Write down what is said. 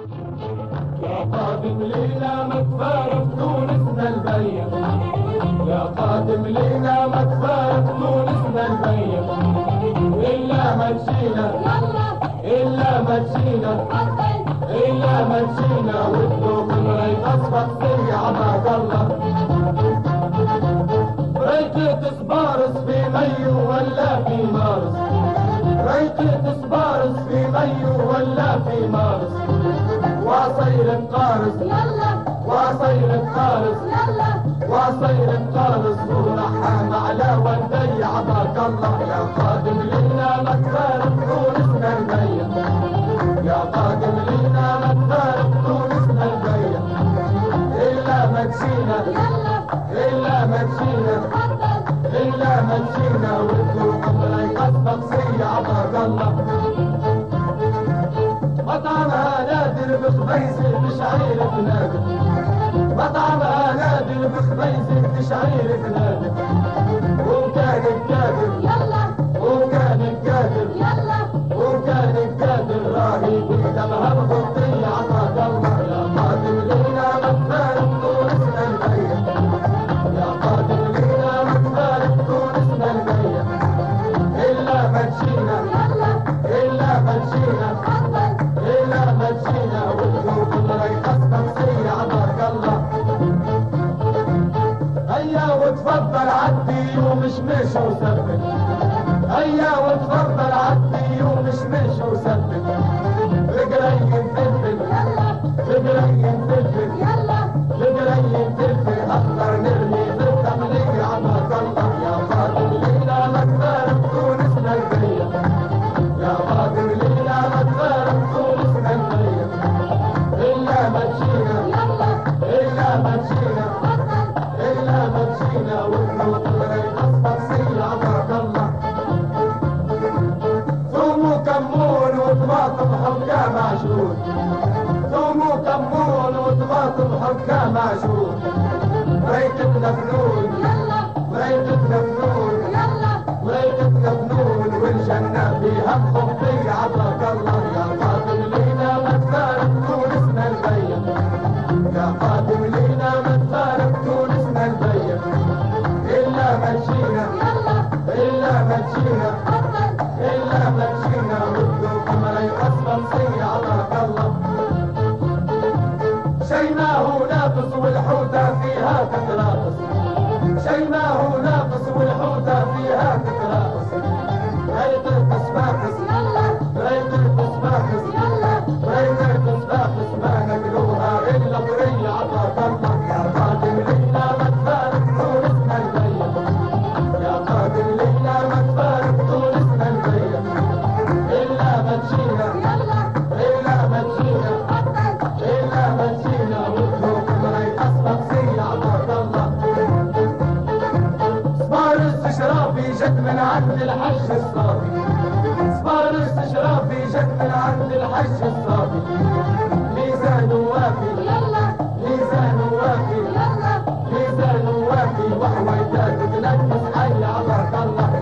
يا قادم لينا ما تفارق تونسنا البين يا قادم لينا ما تفارق تونسنا البين إلا ما تجينا إلا ما تجينا إلا ما تجينا والذوق مريض أصبح سري عباد الله. ريت تسبارس في ميو ولا في مارس. ريت تسبارس في ميو ولا في مارس. وصير قارس وصير قارس وصير قارس ورحم على ولدي عباك الله. يا قادم لنا مكفار تونسنا البيع. يا قادم لنا مكفار تونسنا البيع. إلا ما تجينا إلا ما تجينا إلا ما تجينا والذوق تشعير بنادر مطعمها نادر بخبيز تشعير بنادر وكان الكادر وكان الكادر وكان الكادر راهي بدمها مغطية عطاك الله يا قادم لينا مكفار تونسنا البيع يا قادم لينا مكفار تونسنا البيع إلا ما تجينا إلا ما وتفضل عدي ومشمش وسبك هيا وتفضل عدي وطماطم حبكة معجون ثوم وكمون وطماطم حبكة معجون ريتنا فنون ريتنا فنون ريتنا فنون والجنة فيها مخبية عطاك الله يا قادم لينا ما تفارق تونسنا البيع يا قادم لينا ما تفارق تونسنا البيع إلا ما تجينا إلا ما تجينا Allah'tan seni anadallah استشرافي جد من عند الحج الصافي. صبار استشرافي جد من عند الحج الصافي. ميزان وافي يلا ميزان وافي يلا ميزان وافي وحويدات تلبس حي على الله.